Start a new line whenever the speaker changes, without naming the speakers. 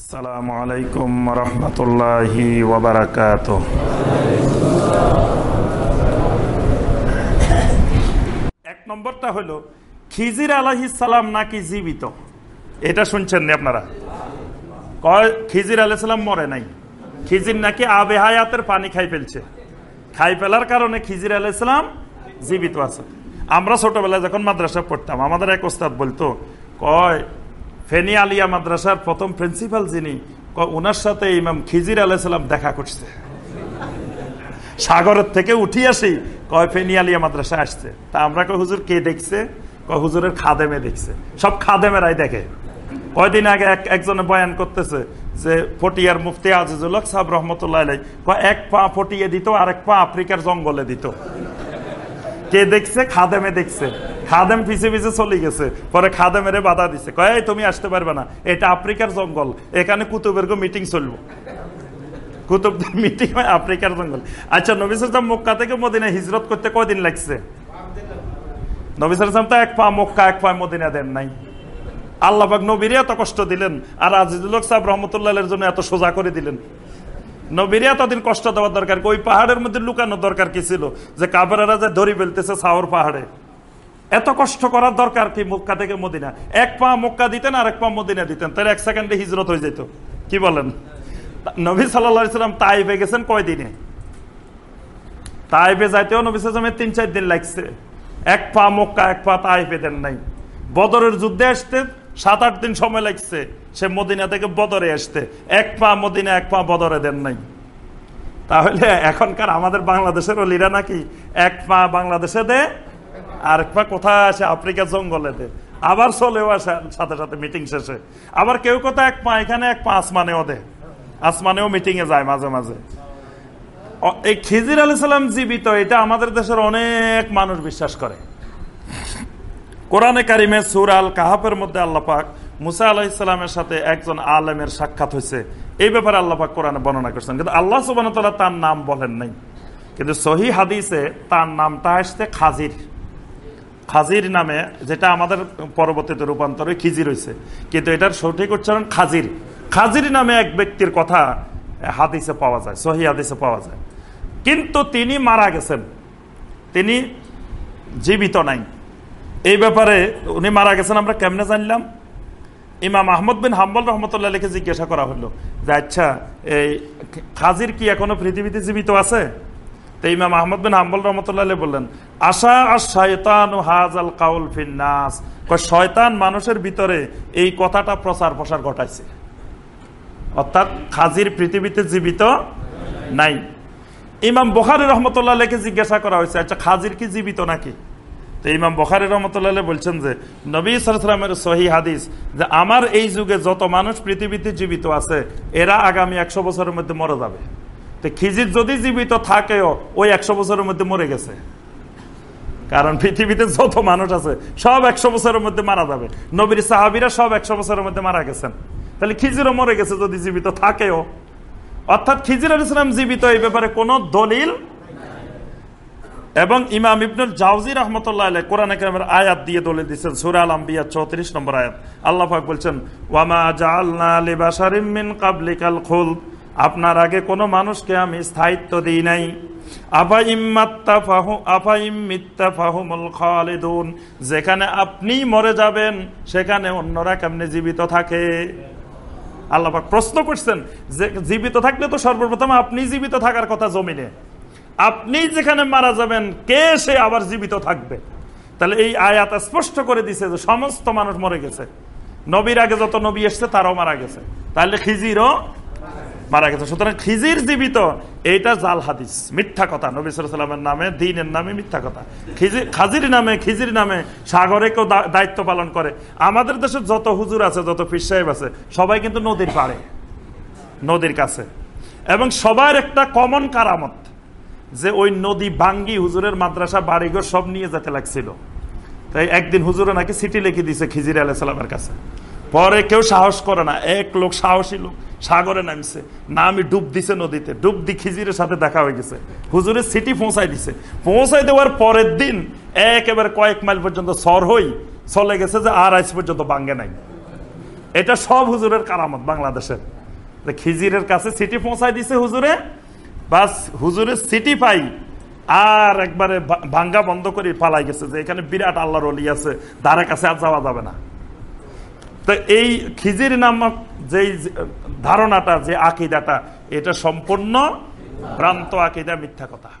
আসসালামু আলাইকুম রহমতুল্লাহি ওবরাকাত এক নম্বরটা হলো, খিজির সালাম নাকি জীবিত? এটা শুনছেন নি আপনারা? কয়, খিজির আলাইসালাম মরে নাই। খিজির নাকি আবে হায়াতের পানি খাই ফেলছে। খাই ফেলার কারণে খিজির আলাইসালাম জীবিত আছে। আমরা ছোটবেলায় যখন মাদ্রাসা পড়তাম, আমাদের এক ওস্তাদ বলতো, কয় ফেনি আলিয়া মাদ্রাসার প্রথম প্রিন্সিপাল যিনি ওনার সাথে ইমাম খিজির আলাইসাল্লাম দেখা করছে। সাগরের থেকে উঠি আসি, কয় ফেনি আলিয়া মাদ্রাসা আসছে। তা আমরা কয়, হুজুর কে দেখছে? কয়, হুজুরের খাদেমে দেখছে। সব খাদেমেরাই দেখে। কয়দিন আগে এক একজনে বয়ান করতেছে যে, ফটিয়ার মুফতি আজিজুল হক সাহেব রহমতুল্লাহ আলাই এক পা ফটিয়ে দিত আর এক পা আফ্রিকার জঙ্গলে দিত। কে দেখছে? খাদেমে দেখছে। খাদেম পিছে পিছে চলে গেছে, পরে খাদেমের বাধা দিছে। কয়ে তুমি আসতে পারবে না। এটা আফ্রিকার জঙ্গল, এখানে কুতুবের মিটিং চলবো। কুতুবদের মিটিং হয় আফ্রিকার জঙ্গল। আচ্ছা নবিসাম মক্কা থেকে মদিনা হিজরত করতে কয়দিন লাগছে? নবিসাম তো এক পা মক্কা, এক পা মদিনা দেন নাই। আল্লাহাক নবীরে এত কষ্ট দিলেন, আর আজিজুল সাহেব রহমতুল্লাহ জন্য এত সোজা করে দিলেন। নবীরে এতদিন কষ্ট দেওয়ার দরকার, ওই পাহাড়ের মধ্যে লুকানো দরকার কি ছিল? যে কাবেরারা যে দড়ি ফেলতেছে সাওর পাহাড়ে। এত কষ্ট করার দরকার কি মক্কা থেকে মদিনা? এক পা মক্কা দিতেন আর এক পা মদিনা দিতেন। তাহলে এক সেকেন্ডে হিজরত হয়ে যেত। কি বলেন? নবী সাল্লাম তাইবে গেছেন কয়দিনে? তাইবে যাইতেও নবী সালামের তিন, চার দিন লাগছে। এক পা মক্কা, এক পা তাইবে দেন নাই। বদরের যুদ্ধে আসতে সাত, আট দিন সময় লাগছে। সে মদিনা থেকে বদরে আসতে। এক পা মদিনা, এক পা বদরে দেন নাই। তাহলে এখনকার আমাদের বাংলাদেশের অলিরা নাকি এক পা বাংলাদেশে দে আর পা কোথায় আসে? আফ্রিকা জঙ্গলে দে আবার চলেও আসে, সাথে সাথে মিটিং শেষে। আবার কেউ কোথায় এক পা এখানে এক পা আসমানেও দে। আসমানেও মিটিং এ যায় মাঝে মাঝে। এই খিজির আলি সাল্লাম জীবিত, এটা আমাদের দেশের অনেক মানুষ বিশ্বাস করে। কোরআনে কারিমে সুর আল কাহাফের মধ্যে আল্লাপাক মুসা আলাহিসাল্লামের সাথে একজন আলেমের সাক্ষাৎ হয়েছে। এই ব্যাপারে আল্লাপাক কোরআনে বর্ণনা করছেন। কিন্তু আল্লাহ সুবান তার নাম বলেন নাই। কিন্তু সহি হাদিসে তার নামটা আসছে খাজির। খাজির নামে যেটা আমাদের পরবর্তীতে রূপান্তরে খিজির হয়েছে। কিন্তু এটার সঠিক উচ্চারণ খাজির। খাজির নামে এক ব্যক্তির কথা হাদিসে পাওয়া যায়, সহি হাদিসে পাওয়া যায়। কিন্তু তিনি মারা গেছেন। তিনি জীবিত নাই। এই ব্যাপারে উনি মারা গেছেন, আমরা কেমনে জানলাম? ইমাম আহমদ বিন হাম্বল রহমতুল্লাহ লিখে জিজ্ঞাসা করা হলো যে আচ্ছা এই খাজির কি এখনও পৃথিবীতে জীবিত আছে? তো ইমাম আহমদ বিন হাম্বল রহমতুল্লাহ বললেন, আশা আর শয়তান হাজ আল কাউল ফিন্নাস। শয়তান মানুষের ভিতরে এই কথাটা প্রচার প্রসার ঘটাইছে। অর্থাৎ খাজির পৃথিবীতে জীবিত নাই। ইমাম বখারি রহমতুল্লাহ জিজ্ঞাসা করা হয়েছে আচ্ছা খাজির কি জীবিত নাকি? তো ইমাম বখারি রহমতুল্লাহ বলছেন যে, নবী সালামের সহি হাদিস যে আমার এই যুগে যত মানুষ পৃথিবীতে জীবিত আছে, এরা আগামী একশো বছরের মধ্যে মরে যাবে। খিজির যদি জীবিত থাকেও, ওই একশো বছরের মধ্যে মরে গেছে। কারণ পৃথিবীতে যত মানুষ আছে, সব একশো বছরের মধ্যে মারা যাবে। নবীর সাহাবিরা সব একশো বছরের মধ্যে মারা গেছেন। তাহলে খিজিরও মরে গেছে যদি জীবিত থাকেও। অর্থাৎ খিজির আল ইসলাম জীবিত এই ব্যাপারে কোন দলিল এবং ইমাম ইবনুল জাউজি রহমতুল্লাহ কোরআন একরামের আয়াত দিয়ে দলিল দিচ্ছেন সুরা আল আম্বিয়া চৌত্রিশ নম্বর আয়াত। আল্লাহ বলছেন ওয়ামা জাআলনা লিবাশারিম মিন কাবলিকাল খুল আপনার আগে কোনো মানুষকে আমি স্থায়িত্ব দিই নাই। যেখানে আপনি মরে যাবেন, সেখানে অন্যরা কেমনে জীবিত থাকে? আল্লাহ প্রশ্ন করছেন, যে জীবিত থাকলে তো সর্বপ্রথম আপনি জীবিত থাকার কথা জমিনে। আপনি যেখানে মারা যাবেন, কে সে আবার জীবিত থাকবে? তাহলে এই আয়াত স্পষ্ট করে দিছে যে সমস্ত মানুষ মরে গেছে। নবীর আগে যত নবী এসছে, তারাও মারা গেছে। তাহলে খিজিরও মারা গেছে। সুতরাং খিজির জীবিত, এইটা জাল হাদিস। মিথ্যা কথা। নবী সালামের নামে, দিনের নামে মিথ্যা কথা। খিজির খাজির নামে, খিজির নামে সাগরে কেউ দায়িত্ব পালন করে। আমাদের দেশে যত হুজুর আছে, যত ফির সাহেব আছে, সবাই কিন্তু নদীর পাড়ে। নদীর কাছে। এবং সবার একটা কমন কারামত, যে ওই নদী বাঙ্গি হুজুরের মাদ্রাসা, বাড়িঘর সব নিয়ে যেতে লাগছিল। তাই একদিন হুজুরে নাকি সিটি লিখে দিছে খিজির আলাইসালামের কাছে। পরে কেউ সাহস করে না। এক লোক সাহসী লোক, সাগরে নামছে। নামি ডুব দিছে নদীতে। ডুব দি খিজিরের সাথে দেখা হয়ে গেছে। হুজুরের সিটি পৌঁছাই দিছে। পৌঁছাই দেওয়ার পরের দিন একেবারে কয়েক মাইল পর্যন্ত সর হই চলে গেছে যে আর আইস পর্যন্ত বাঙ্গে নাই। এটা সব হুজুরের কারামত বাংলাদেশের। খিজিরের কাছে সিটি পৌঁছাই দিছে হুজুরে। বাস হুজুরের সিটি পাই আর একবারে ভাঙ্গা বন্ধ করে পালাই গেছে যে এখানে বিরাট আল্লাহর অলি আছে। দ্বারের কাছে আর যাওয়া যাবে না। তো এই খিজির নামক যেই ধারণাটা যে আকিদাটা এটা সম্পূর্ণ ভ্রান্ত আকিদা মিথ্যা কথা।